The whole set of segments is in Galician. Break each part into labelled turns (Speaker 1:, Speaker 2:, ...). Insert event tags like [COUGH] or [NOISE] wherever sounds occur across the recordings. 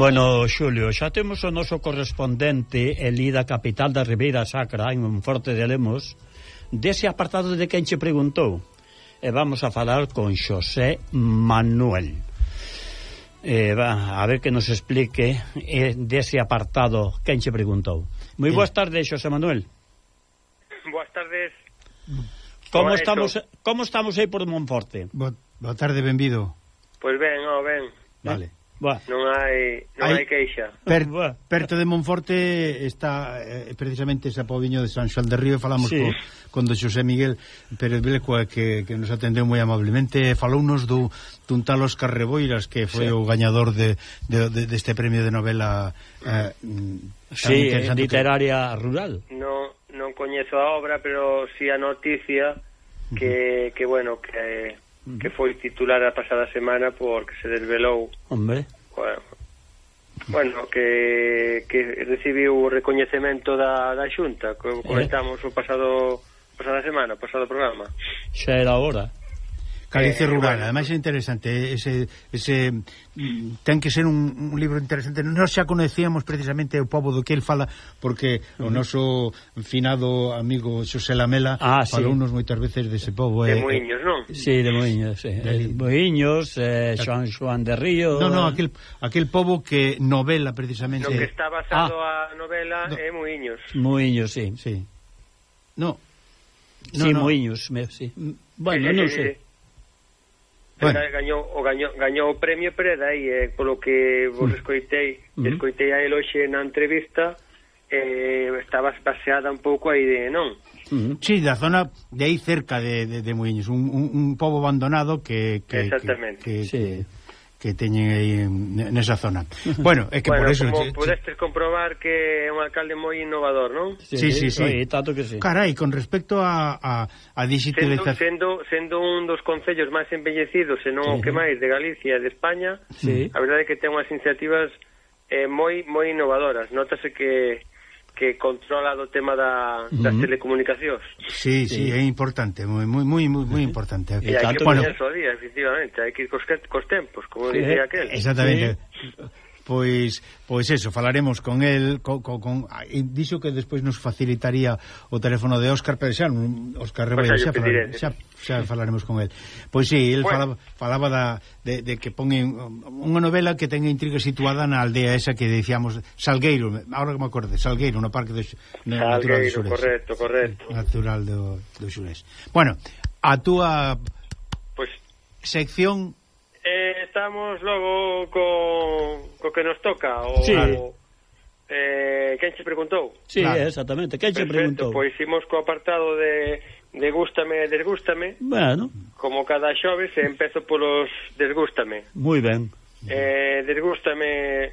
Speaker 1: Bueno, Xulio, xa temos o noso correspondente Elí da capital da Ribeira Sacra en un forte de Lemos dese apartado de quen che preguntou. E vamos a falar con Xosé Manuel. Eh, va, a ver que nos explique eh, dese apartado quen che preguntou. Moi boas tardes Xosé Manuel.
Speaker 2: Boas tardes.
Speaker 1: Como estamos, como estamos aí por Monforte?
Speaker 3: Boa, boa tarde, benvido.
Speaker 2: Pois ben, ó, oh, ben.
Speaker 3: Vale.
Speaker 1: Bah.
Speaker 2: Non hai non
Speaker 3: hai,
Speaker 2: hai queixa.
Speaker 3: Per, perto de Monforte está eh, precisamente esa poviño de San Xoal de Río, falamos
Speaker 1: sí.
Speaker 3: co, con do Xosé Miguel Pérez Blecua que, que nos atendeu moi amablemente, falounos do Tuntalos Carreboiras que foi
Speaker 1: sí.
Speaker 3: o gañador de, de, de deste de premio de novela eh, mm,
Speaker 1: sí,
Speaker 3: eh,
Speaker 1: literaria que... rural.
Speaker 2: No, non coñezo a obra, pero si sí a noticia que, uh -huh. que bueno, que que foi titular a pasada semana porque se desvelou
Speaker 1: Hombre.
Speaker 2: Bueno, bueno que, que recibiu o recoñecemento da, da xunta que comentamos eh. o pasado pasada semana, pasado programa
Speaker 1: xa era hora
Speaker 3: Galicia
Speaker 2: eh,
Speaker 3: rural,
Speaker 2: bueno,
Speaker 3: ademais é interesante eh, ese, ese mm. ten que ser un, un libro interesante nós xa conocíamos precisamente o povo do que el fala porque o noso finado amigo Xosé Lamela
Speaker 1: ah, falou
Speaker 3: sí. moitas veces dese povo
Speaker 2: de
Speaker 3: eh,
Speaker 2: Moinhos, non?
Speaker 1: Sí, de Moinhos sí.
Speaker 3: de
Speaker 1: Moinhos, eh, eh Xoan Xoan de Río
Speaker 3: no, no, aquel, aquel povo que novela precisamente
Speaker 2: no que está basado
Speaker 1: ah,
Speaker 2: a novela
Speaker 3: no,
Speaker 2: é eh, Moinhos
Speaker 1: Moinhos, sí,
Speaker 3: sí. No, no,
Speaker 1: sí,
Speaker 3: no.
Speaker 1: Moinhos, me, sí. Bueno, non sei
Speaker 3: bueno.
Speaker 2: gañou, o gañou, gañou o premio pero dai, eh, polo que vos mm. escoitei
Speaker 1: mm.
Speaker 2: escoitei a el hoxe na entrevista eh, estaba paseada un pouco aí de non
Speaker 1: uh -huh.
Speaker 3: Sí, da zona de aí cerca de, de, de Moinhos un, un, un pobo abandonado que, que,
Speaker 2: Exactamente
Speaker 3: que, que,
Speaker 1: sí.
Speaker 3: que que teñen aí nesa zona. [LAUGHS] Bueno, é que
Speaker 2: bueno,
Speaker 3: por eso...
Speaker 2: Como
Speaker 3: che,
Speaker 2: pudestes comprobar que é un alcalde moi innovador, non?
Speaker 3: Sí, sí, sí. sí.
Speaker 1: Oye, tanto que sí.
Speaker 3: Carai, con respecto a, a, a digitalización...
Speaker 2: Sendo, sendo, sendo un dos concellos máis embellecidos, e non
Speaker 1: sí.
Speaker 2: o que máis, de Galicia e de España,
Speaker 1: sí.
Speaker 2: a verdade é que ten unhas iniciativas eh, moi moi innovadoras. Notase que que controla do tema da, das
Speaker 1: uh -huh.
Speaker 2: telecomunicacións.
Speaker 3: Sí, sí,
Speaker 1: sí,
Speaker 3: é importante, moi moi moi moi moi importante.
Speaker 1: E
Speaker 2: hai que poñerse bueno, día, efectivamente, hai que ir cos, cos tempos, como
Speaker 1: sí,
Speaker 2: dicía aquel.
Speaker 3: Exactamente. Sí pois pois eso, falaremos con el co, co, con ah, dixo que despois nos facilitaría o teléfono de Óscar, pero xa Óscar Rebelo
Speaker 2: xa,
Speaker 3: falare, xa, xa falaremos con el. Pois si, sí, el
Speaker 2: bueno.
Speaker 3: falaba, falaba da de, de que ponen unha novela que ten intriga situada na aldea esa que decíamos Salgueiro, agora que me acorde, Salgueiro, no parque de no, Salgueiro, natural do Xurés.
Speaker 2: correcto, correcto.
Speaker 3: Natural do do Xurés. Bueno, a túa
Speaker 2: pois pues...
Speaker 3: sección
Speaker 2: Eh, estamos logo co, co que nos toca o
Speaker 1: sí. algo.
Speaker 2: Eh, quen che preguntou?
Speaker 1: Sí,
Speaker 3: claro.
Speaker 1: exactamente, quen che preguntou?
Speaker 2: Pois imos co apartado de, de gústame e desgústame.
Speaker 1: Bueno.
Speaker 2: Como cada xoves, empezo polos desgústame.
Speaker 1: Moi ben.
Speaker 2: Eh, desgústame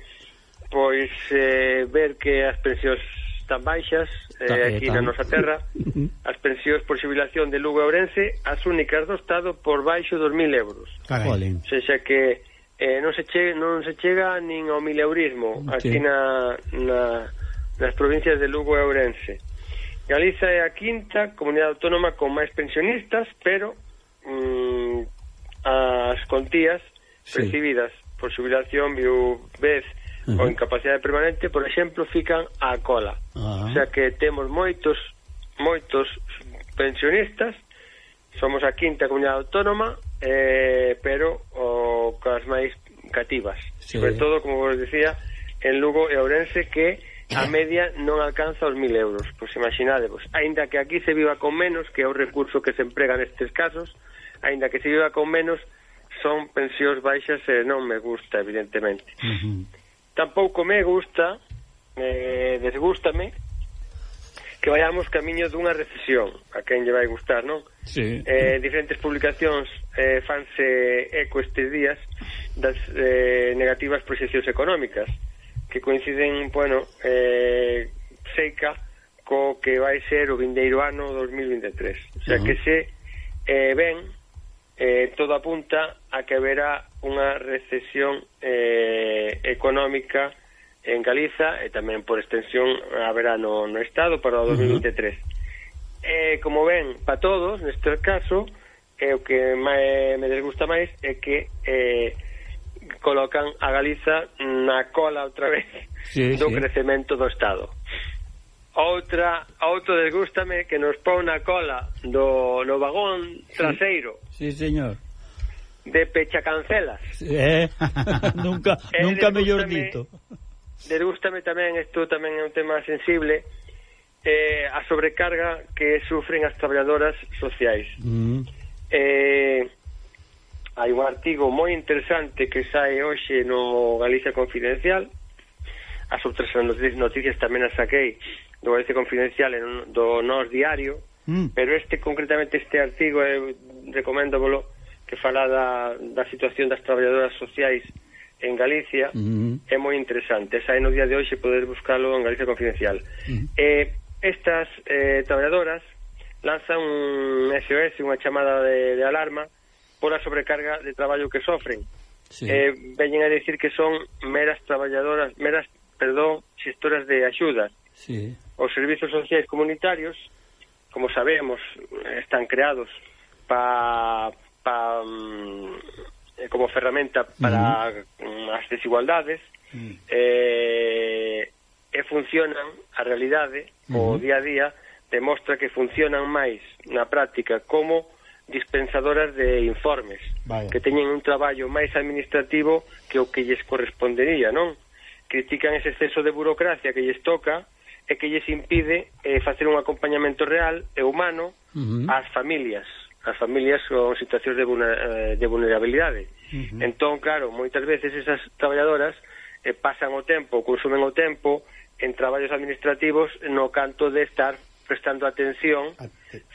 Speaker 2: pois eh, ver que as pensións tan baixas eh,
Speaker 1: eh
Speaker 2: aquí na nosa terra [LAUGHS] as pensións por xubilación de Lugo e Ourense as únicas do Estado por baixo dos mil euros
Speaker 3: Carai.
Speaker 2: sexa que eh, non, se che, non se chega nin ao mileurismo aquí
Speaker 1: sí.
Speaker 2: na, na, nas provincias de Lugo e Ourense Galiza é a quinta comunidade autónoma con máis pensionistas pero mm, as contías
Speaker 1: sí.
Speaker 2: percibidas por xubilación viu
Speaker 1: vez uh -huh.
Speaker 2: ou incapacidade permanente, por exemplo, fican á cola.
Speaker 1: Uh -huh.
Speaker 2: O sea que temos moitos moitos pensionistas, somos a quinta comunidade autónoma, eh, pero o cas máis cativas.
Speaker 1: Sí.
Speaker 2: Sobre todo, como vos decía, en Lugo e Ourense que a media non alcanza os 1000 euros. Pois imaginadevos, aínda que aquí se viva con menos, que é o recurso que se emprega nestes casos, aínda que se viva con menos, son pensións baixas e non me gusta, evidentemente.
Speaker 3: Uh -huh
Speaker 2: tampouco me gusta, eh, desgústame, que vayamos camiño dunha recesión, a quen lle vai gustar, non?
Speaker 1: Sí.
Speaker 2: Eh, diferentes publicacións eh, fanse eco estes días das eh, negativas proxeccións económicas que coinciden, bueno, eh, seica co que vai ser o vindeiro ano 2023. O sea
Speaker 1: uh -huh.
Speaker 2: que se eh, ven eh, todo apunta a que haberá unha recesión eh, económica en Galiza e tamén por extensión haberá no, no Estado para o 2023. Uh -huh. eh, como ven, para todos, neste caso, eh, o que me, eh, me desgusta máis é que eh, colocan a Galiza na cola outra vez
Speaker 1: sí,
Speaker 2: do
Speaker 1: sí.
Speaker 2: crecemento do Estado. Outra, outro desgústame que nos pon na cola do no vagón traseiro.
Speaker 1: Sí, sí señor
Speaker 2: de pechacancelas.
Speaker 1: Eh, [LAUGHS] nunca
Speaker 2: eh,
Speaker 1: nunca mellor dito.
Speaker 2: Degústame tamén, isto tamén é un tema sensible, eh, a sobrecarga que sufren as traballadoras sociais.
Speaker 1: Mm.
Speaker 2: Eh, hai un artigo moi interesante que sae hoxe no Galicia Confidencial, as outras noticias tamén as saquei do Galicia Confidencial en, do Nos Diario,
Speaker 3: mm.
Speaker 2: pero este concretamente este artigo eh, recoméndovolo que fala da, da situación das traballadoras sociais en Galicia
Speaker 1: uh -huh.
Speaker 2: é moi interesante. sae no día de hoxe poder buscalo en Galicia Confidencial.
Speaker 1: Uh -huh.
Speaker 2: eh, estas eh, traballadoras lanzan un SOS, unha chamada de, de alarma pola sobrecarga de traballo que sofren.
Speaker 1: Sí.
Speaker 2: Eh, veñen a decir que son meras traballadoras, meras, perdón, xestoras de axudas.
Speaker 1: Sí.
Speaker 2: Os servizos sociais comunitarios, como sabemos, están creados para pa, mm, eh, como ferramenta para uh -huh. as desigualdades
Speaker 3: uh -huh.
Speaker 2: eh, e funcionan a realidade uh
Speaker 1: -huh.
Speaker 2: o día a día demostra que funcionan máis na práctica como dispensadoras de informes
Speaker 3: Vaya.
Speaker 2: que teñen un traballo máis administrativo que o que lles correspondería, non? Critican ese exceso de burocracia que lles toca e que lles impide eh, facer un acompañamento real e humano
Speaker 1: uh -huh.
Speaker 2: ás familias as familias con situacións de, vulner, eh, de vulnerabilidade.
Speaker 3: Uh -huh.
Speaker 2: Entón, claro, moitas veces esas traballadoras eh, pasan o tempo, consumen o tempo en traballos administrativos no canto de estar prestando atención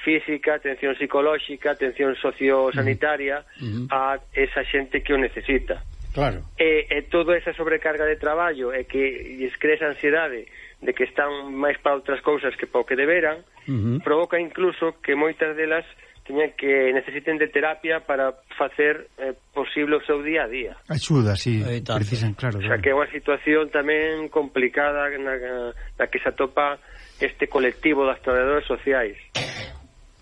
Speaker 2: física, atención psicolóxica, atención sociosanitaria
Speaker 1: uh -huh.
Speaker 2: a esa xente que o necesita.
Speaker 3: Claro.
Speaker 2: E, e toda esa sobrecarga de traballo e que lles crea esa ansiedade de que están máis para outras cousas que para o que deberan,
Speaker 1: uh -huh.
Speaker 2: provoca incluso que moitas delas teñen que necesiten de terapia para facer eh, posible o seu día a día.
Speaker 3: Axuda,
Speaker 1: si, sí,
Speaker 3: precisan, claro.
Speaker 2: O sea, que é unha situación tamén complicada na, na que se atopa este colectivo das traballadores sociais.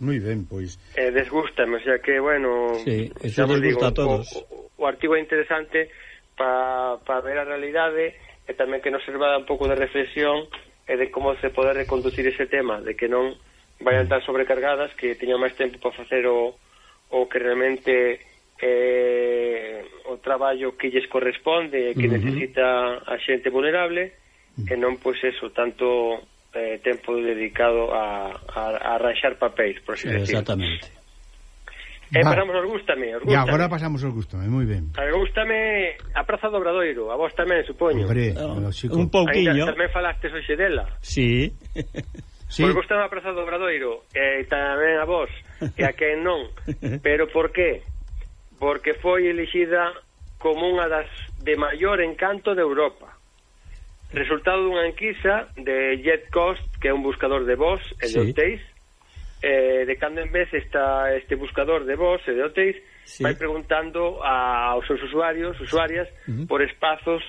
Speaker 3: Moi ben, pois.
Speaker 2: Eh, desgústame, o sea que, bueno...
Speaker 1: Sí, eso desgusta digo, a todos.
Speaker 2: O, o artigo é interesante para pa ver a realidade e tamén que nos serva un pouco de reflexión e de como se pode reconducir ese tema, de que non vayan tan sobrecargadas que teñan máis tempo para facer o, o que realmente eh, o traballo que lles corresponde que
Speaker 1: uh -huh.
Speaker 2: necesita a xente vulnerable e non pois eso, tanto eh, tempo dedicado a, a, a raxar papéis por así eh, decir.
Speaker 1: Exactamente
Speaker 2: E eh,
Speaker 3: Va.
Speaker 2: pasamos aos gústame, aos gústame.
Speaker 3: E agora pasamos aos gústame, moi ben.
Speaker 2: A gústame a Praza do Obradoiro, a vos tamén, supoño.
Speaker 3: Hombre, oh,
Speaker 1: un pouquiño.
Speaker 2: Ainda tamén falastes hoxe dela.
Speaker 1: Sí. [LAUGHS]
Speaker 3: Sí.
Speaker 2: Pois gustan a Praza do Obradoiro, e tamén a vos, e a quen non. [LAUGHS] Pero por qué? Porque foi elixida como unha das de maior encanto de Europa. Resultado dunha enquisa de JetCost, que é un buscador de vos e
Speaker 1: sí.
Speaker 2: de hotéis, eh, de cando en vez está este buscador de vos e de hotéis,
Speaker 1: sí.
Speaker 2: vai preguntando a, aos seus usuarios, usuarias,
Speaker 1: uh -huh.
Speaker 2: por espazos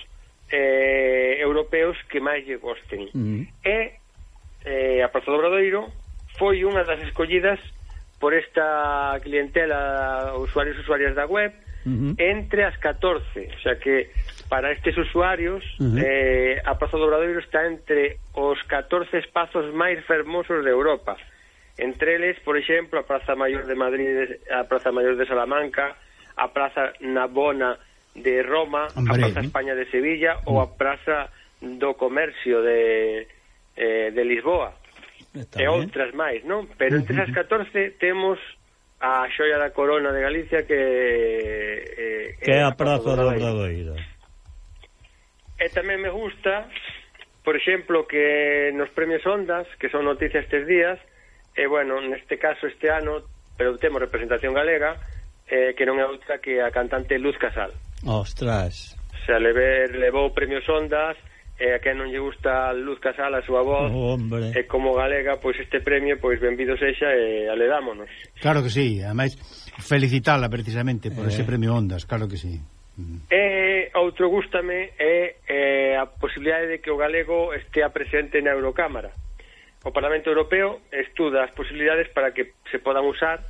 Speaker 2: eh, europeos que máis lle gosten.
Speaker 1: Uh -huh.
Speaker 2: E eh, a Praza do Obradoiro foi unha das escollidas por esta clientela usuarios e usuarias da web
Speaker 1: uh -huh.
Speaker 2: entre as 14 o sea que para estes usuarios
Speaker 1: uh -huh.
Speaker 2: eh, a Praza do Obradoiro está entre os 14 espazos máis fermosos de Europa entre eles, por exemplo, a Praza Maior de Madrid a Praza Maior de Salamanca a Praza Nabona de Roma
Speaker 3: Hombre,
Speaker 2: a Praza España de Sevilla uh -huh. ou a mm. Praza do Comercio de eh, de Lisboa e outras máis, non? Pero entre as 14 temos a xoia da corona de Galicia que eh, eh
Speaker 1: que é a Praza da
Speaker 2: Obradoiro. E tamén me gusta, por exemplo, que nos premios Ondas, que son noticias estes días, e bueno, neste caso este ano, pero temos representación galega, eh, que non é outra que a cantante Luz Casal.
Speaker 1: Ostras.
Speaker 2: Se leve, levou premios Ondas e a quen non lle gusta Luz Casal a súa voz oh,
Speaker 1: Hombre.
Speaker 2: e como galega, pois este premio pois benvido sexa e aledámonos
Speaker 3: Claro que sí, ademais felicitala precisamente por
Speaker 1: eh.
Speaker 3: ese premio Ondas, claro que sí mm.
Speaker 2: E outro gustame é, é a posibilidade de que o galego estea presente na Eurocámara O Parlamento Europeo estuda as posibilidades para que se podan usar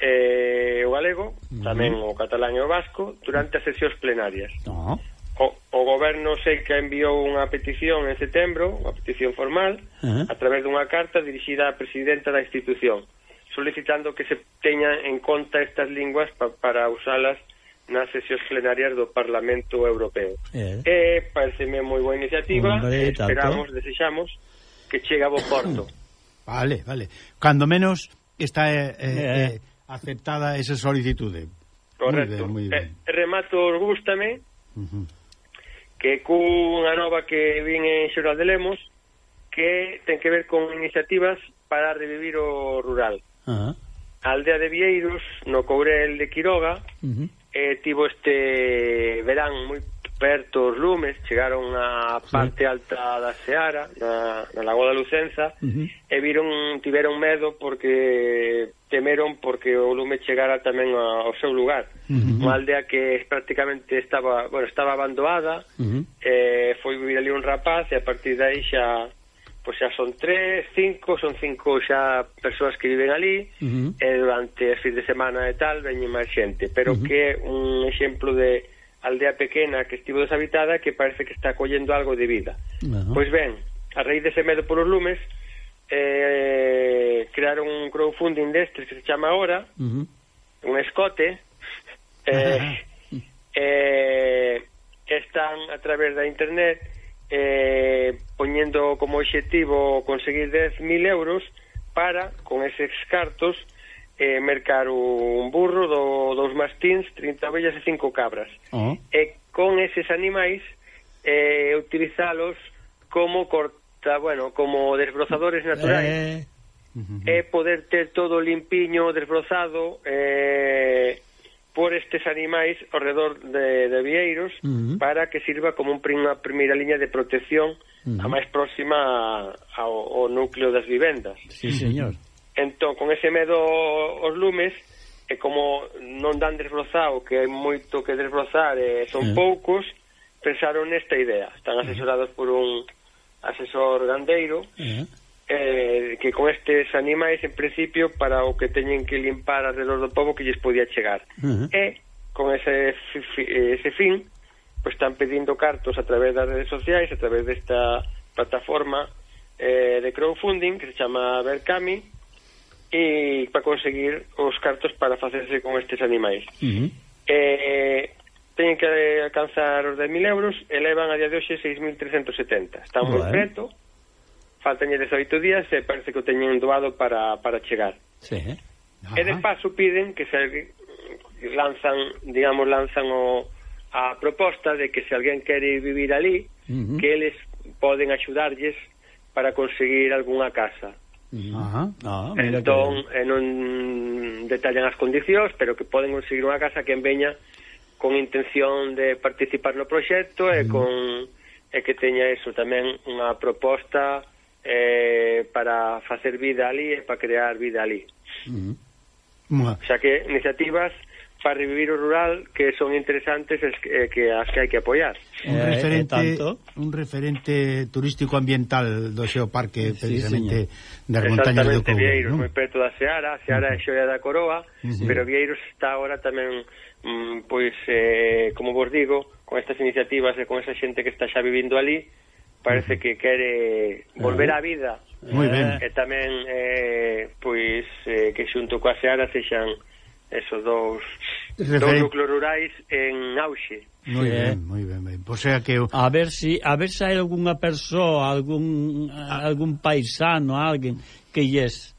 Speaker 2: eh, o galego, tamén uh -huh. o catalán e o vasco, durante as sesións plenarias.
Speaker 1: No
Speaker 2: o, o goberno sei que enviou unha petición en setembro, unha petición formal,
Speaker 1: uh -huh.
Speaker 2: a través dunha carta dirixida á presidenta da institución, solicitando que se teñan en conta estas linguas pa, para usalas nas sesións plenarias do Parlamento Europeo.
Speaker 1: Eh.
Speaker 2: E pareceme moi boa iniciativa,
Speaker 1: Hombre,
Speaker 2: esperamos,
Speaker 1: tanto.
Speaker 2: desexamos que chegue a bo porto. [CLEARS THROAT]
Speaker 3: Vale, vale. Cando menos está eh, eh,
Speaker 1: eh.
Speaker 3: eh aceptada esa solicitude.
Speaker 2: Correcto.
Speaker 3: Muy ben, muy ben.
Speaker 2: Eh, remato, gústame.
Speaker 3: Uh -huh
Speaker 2: que cunha nova que vin en Xeral de Lemos que ten que ver con iniciativas para revivir o rural.
Speaker 1: Uh -huh.
Speaker 2: A aldea de Vieiros, no Courel de Quiroga,
Speaker 1: uh -huh.
Speaker 2: eh, tivo este verán moi perto os lumes, chegaron á parte alta da Seara, na, na Lagoa da Lucenza,
Speaker 1: uh -huh.
Speaker 2: e viron, tiveron medo porque temeron porque o lume chegara tamén ao seu lugar.
Speaker 1: Uh -huh.
Speaker 2: Unha aldea que prácticamente estaba, bueno, estaba abandoada,
Speaker 1: uh -huh.
Speaker 2: eh, foi vivir ali un rapaz e a partir de aí xa pois xa son tres, cinco, son cinco xa persoas que viven ali
Speaker 1: uh -huh.
Speaker 2: e durante as fin de semana e tal veñen máis xente, pero
Speaker 1: uh -huh.
Speaker 2: que é un exemplo de aldea pequena que estivo deshabitada que parece que está collendo algo de vida.
Speaker 1: Uh -huh.
Speaker 2: Pois ben, a raíz dese medo polos lumes, eh, crearon un crowdfunding destes que se chama Ahora,
Speaker 1: uh -huh.
Speaker 2: un escote, [LAUGHS] eh, eh, están a través da internet eh, poñendo como objetivo conseguir 10.000 euros para, con eses cartos, eh, mercar un burro do, dous mastins, 30 ovellas e 5 cabras.
Speaker 1: Oh.
Speaker 2: E con eses animais eh, utilizalos como corta, bueno, como desbrozadores naturais.
Speaker 1: Eh...
Speaker 2: E poder ter todo limpiño, desbrozado, eh, por estes animais ao redor de, de vieiros
Speaker 1: uh -huh.
Speaker 2: para que sirva como un prima, primeira liña de protección
Speaker 1: uh -huh.
Speaker 2: a máis próxima ao, ao núcleo das vivendas.
Speaker 1: Sí, señor.
Speaker 2: Entón, con ese medo os lumes, e como non dan desbrozado, que hai moito que desbrozar e son
Speaker 1: mm.
Speaker 2: poucos, pensaron nesta idea. Están eh. asesorados por un asesor gandeiro,
Speaker 1: mm.
Speaker 2: eh, que con estes animais, en principio, para o que teñen que limpar alrededor do povo que lles podía chegar.
Speaker 1: Mm.
Speaker 2: E, con ese, ese fin, pues están pedindo cartos a través das redes sociais, a través desta plataforma eh, de crowdfunding que se chama Berkami, e para conseguir os cartos para facerse con estes animais.
Speaker 1: Uh -huh.
Speaker 2: eh, teñen que alcanzar os 10.000 euros e levan a día de hoxe 6.370. Está moi preto, faltan 18 días e parece que o teñen doado para, para chegar.
Speaker 1: Sí. Ajá.
Speaker 2: E de paso piden que se lanzan, digamos, lanzan o, a proposta de que se alguén quere vivir ali,
Speaker 1: uh -huh.
Speaker 2: que eles poden axudarlles para conseguir algunha casa.
Speaker 1: Ah, ah
Speaker 2: entón, que... non detallan as condicións, pero que poden conseguir unha casa que en veña con intención de participar no proxecto mm. Eh, e con e que teña eso tamén unha proposta eh, para facer vida ali e para crear vida ali.
Speaker 1: Mm.
Speaker 3: Mua.
Speaker 2: O sea que iniciativas para revivir o rural que son interesantes e eh, que as que hai que apoiar.
Speaker 3: Un
Speaker 1: eh,
Speaker 3: referente,
Speaker 1: eh, tanto.
Speaker 3: un referente turístico ambiental do Xeoparque precisamente sí, das montañas do Couro,
Speaker 2: Vieiros,
Speaker 3: non?
Speaker 2: moi perto da Seara, Seara é uh -huh. xoia da Coroa,
Speaker 3: uh -huh.
Speaker 2: pero Vieiros está agora tamén mm, pois eh, como vos digo, con estas iniciativas e con esa xente que está xa vivindo ali, parece que quere volver eh, á vida.
Speaker 3: Moi ben.
Speaker 2: E tamén eh, pois eh, que xunto coa Seara sexan esos dous dous núcleos rurais en auxe.
Speaker 3: Moi
Speaker 1: sí,
Speaker 3: ben, moi ben, ben. Pois sea que.
Speaker 1: A ver si a ver se hai algunha persoa, algún a... algún paisano, alguén que lles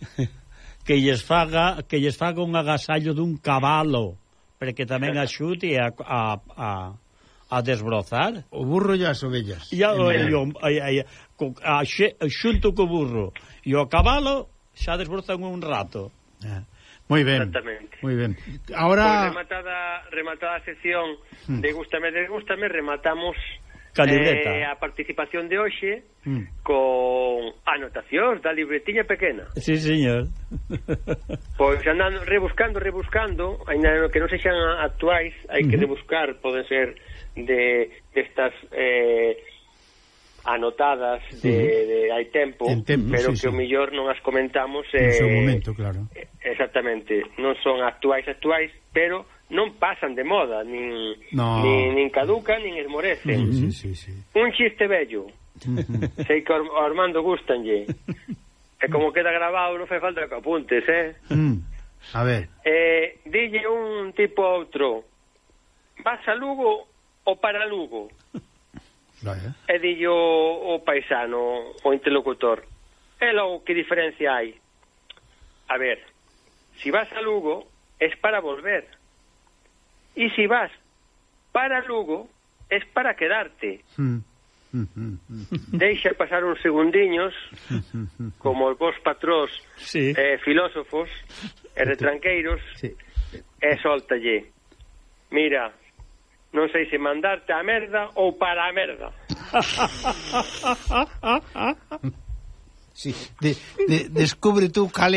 Speaker 1: [LAUGHS] que lles faga que lles faga un agasallo dun cabalo, para que tamén axude a a a a desbrozar.
Speaker 3: O burro e as ovellas.
Speaker 1: E a, e o, e, e, a, xe, xunto co burro e o cabalo xa desbrozan un rato.
Speaker 3: Ah. Moi ben.
Speaker 2: Exactamente.
Speaker 3: Moi ben. Ahora pues
Speaker 2: rematada rematada a sección hmm. de gústame, desgústame, rematamos
Speaker 1: Ca libreta.
Speaker 2: Eh, a participación de hoxe
Speaker 3: mm.
Speaker 2: con anotacións da libretiña pequena.
Speaker 1: Sí, señor.
Speaker 2: pois andando rebuscando, rebuscando, aínda que non sexan actuais, hai que hmm. rebuscar, poden ser de destas eh anotadas de, sí. de, de hai tempo,
Speaker 3: tempo
Speaker 2: pero
Speaker 3: sí,
Speaker 2: que
Speaker 3: sí.
Speaker 2: o millor non as comentamos eh,
Speaker 3: seu momento, claro.
Speaker 2: Eh, exactamente, non son actuais actuais, pero non pasan de moda, nin,
Speaker 3: no.
Speaker 2: nin, nin caducan, nin esmorecen.
Speaker 3: Mm sí, sí, sí.
Speaker 2: Un chiste bello. [LAUGHS] Sei que a Armando gustanlle. e como queda grabado, non fai falta que apuntes, eh?
Speaker 3: Mm. A ver.
Speaker 2: Eh, dille un tipo a outro, vas a Lugo ou para Lugo?
Speaker 3: Vaya. Eh.
Speaker 2: E dillo o, o paisano, o interlocutor, e logo que diferencia hai? A ver, si vas a Lugo, es para volver. Y si vas para Lugo, es para quedarte. [LAUGHS]
Speaker 3: Mm.
Speaker 2: Deixa pasar uns segundiños como os vos patrós
Speaker 1: sí.
Speaker 2: eh, filósofos e retranqueiros
Speaker 3: sí.
Speaker 2: e soltalle mira, non sei se mandarte a merda ou para a merda [LAUGHS]
Speaker 3: Sí, de, de, descubre tú cal,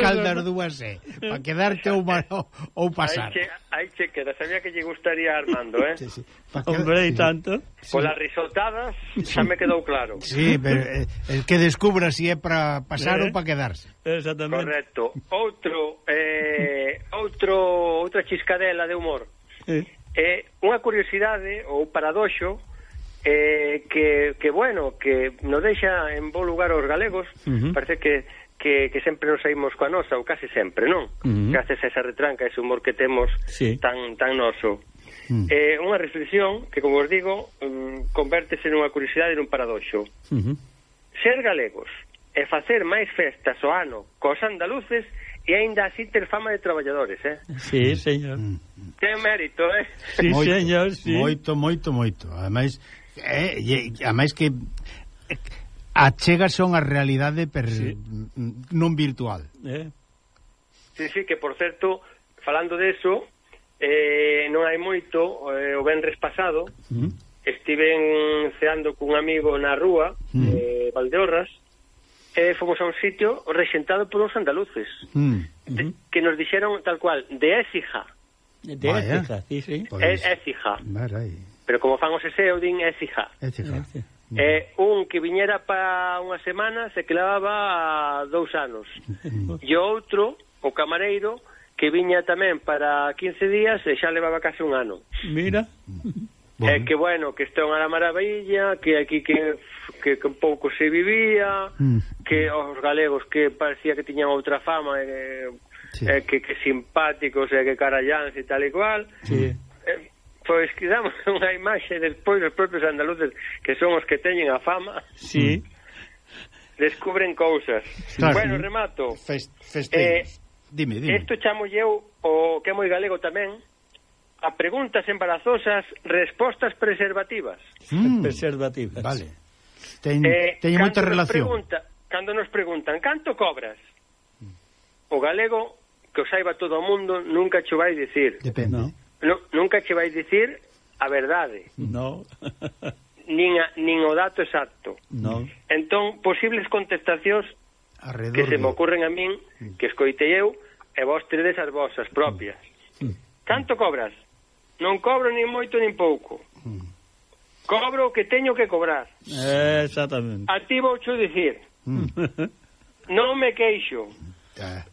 Speaker 3: cal das dúas é, para quedarte ou, ou, ou pasar.
Speaker 2: Aí che, che queda, sabía que lle gustaría Armando, eh?
Speaker 3: Sí, sí. Pa
Speaker 1: Hombre, e
Speaker 3: sí.
Speaker 1: tanto. Sí.
Speaker 2: Polas risotadas xa me quedou claro.
Speaker 3: Sí, pero eh, el que descubra si é para pasar
Speaker 1: eh,
Speaker 3: ou para quedarse.
Speaker 1: Exactamente.
Speaker 2: Correcto. Outro, eh, outro, outra chiscadela de humor.
Speaker 1: Eh.
Speaker 2: Eh, unha curiosidade ou paradoxo eh, que, que bueno, que nos deixa en bo lugar aos galegos,
Speaker 1: uh -huh.
Speaker 2: parece que que, que sempre nos saímos coa nosa, ou case sempre, non?
Speaker 1: Uh -huh.
Speaker 2: Gracias a esa retranca, ese humor que temos
Speaker 1: sí.
Speaker 2: tan, tan noso.
Speaker 3: Uh -huh.
Speaker 2: eh, unha reflexión que, como os digo, mm, convértese nunha curiosidade e nun paradoxo.
Speaker 1: Uh -huh.
Speaker 2: Ser galegos e facer máis festas o ano cos andaluces e aínda así ter fama de traballadores, eh?
Speaker 1: Sí, señor.
Speaker 2: Ten mérito, eh?
Speaker 1: Sí,
Speaker 3: moito,
Speaker 1: señor, sí.
Speaker 3: Moito, moito, moito. Ademais, Eh, e, a máis que achega son a realidade per,
Speaker 1: sí.
Speaker 3: non virtual.
Speaker 1: Eh?
Speaker 2: Sí, sí, que por certo, falando deso, eh, non hai moito, eh, o venres pasado,
Speaker 1: mm.
Speaker 2: estiven ceando cun amigo na rúa,
Speaker 3: mm.
Speaker 2: eh, Valdeorras, eh, fomos a un sitio rexentado por uns andaluces,
Speaker 3: mm.
Speaker 2: de, que nos dixeron tal cual, de Écija.
Speaker 1: De Écija, sí, sí.
Speaker 2: Pues, Écija.
Speaker 3: Marai
Speaker 2: pero como fan os sese, eu din é fija.
Speaker 3: É fija.
Speaker 1: Mm.
Speaker 2: Eh, un que viñera para unha semana se clavaba dous anos. E outro, o camareiro, que viña tamén para 15 días e xa levaba case un ano.
Speaker 1: Mira. Mm.
Speaker 3: Eh, bueno.
Speaker 2: É eh, que bueno, que isto é unha maravilla, que aquí que que, que pouco se vivía,
Speaker 3: mm.
Speaker 2: que os galegos que parecía que tiñan outra fama, eh,
Speaker 3: sí.
Speaker 2: eh, que, que simpáticos, eh, que carallans e tal e cual.
Speaker 1: Sí
Speaker 2: Pois quedamos [LAUGHS] unha imaxe despois os propios andaluces que son os que teñen a fama.
Speaker 1: Sí.
Speaker 2: Descubren cousas.
Speaker 3: Claro,
Speaker 2: bueno, sí. remato.
Speaker 3: Fest, festei. Eh, dime, dime.
Speaker 2: Isto chamo eu o que é moi galego tamén a preguntas embarazosas, respostas preservativas.
Speaker 3: Mm.
Speaker 1: Preservativas.
Speaker 3: Vale. Ten,
Speaker 2: eh,
Speaker 3: teñe moita relación.
Speaker 2: Pregunta, cando nos preguntan, canto cobras? Mm. O galego, que o saiba todo o mundo, nunca cho vai dicir.
Speaker 3: Depende.
Speaker 1: No
Speaker 2: nunca che vai dicir a verdade.
Speaker 1: No.
Speaker 2: nin, a, nin o dato exacto.
Speaker 1: No.
Speaker 2: Entón, posibles contestacións
Speaker 3: Arredor
Speaker 2: que se me ocurren a min, que escoitei eu, e vos teredes as vosas propias. Mm. Canto cobras? Non cobro nin moito nin pouco. Mm. Cobro o que teño que cobrar.
Speaker 1: Eh, exactamente.
Speaker 2: A ti vou xo dicir. Mm. Non me queixo.
Speaker 3: Ah.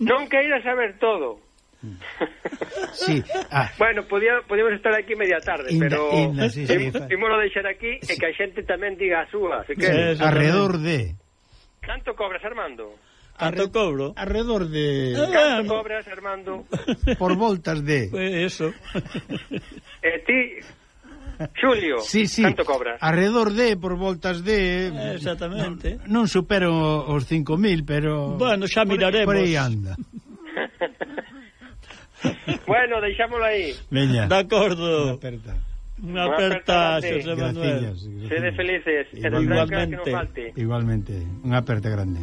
Speaker 2: Non queiras saber todo. [LAUGHS]
Speaker 3: Sí. Ah.
Speaker 2: Bueno, podía, podíamos estar aquí media tarde,
Speaker 3: inda,
Speaker 2: pero
Speaker 3: inda, sí, sí,
Speaker 2: deixar aquí sí. e que a xente tamén diga a súa, se que
Speaker 1: sí,
Speaker 3: alrededor de
Speaker 2: Canto cobras Armando?
Speaker 1: Canto Arre... cobro?
Speaker 3: Alrededor de
Speaker 2: Canto cobras Armando? [LAUGHS]
Speaker 3: Por voltas de
Speaker 1: pues Eso.
Speaker 2: E ti Xulio,
Speaker 3: sí, sí.
Speaker 2: canto cobras?
Speaker 3: Arredor de, por voltas de...
Speaker 1: Exactamente.
Speaker 3: Non, non supero os 5.000, pero...
Speaker 1: Bueno, xa miraremos.
Speaker 3: Por aí anda. [LAUGHS]
Speaker 2: bueno, deixámoslo aí.
Speaker 3: Veña.
Speaker 1: De acordo. Unha aperta.
Speaker 2: Unha aperta,
Speaker 1: Xosé Manuel.
Speaker 2: Sede felices.
Speaker 3: Igualmente. Igualmente. Unha aperta grande.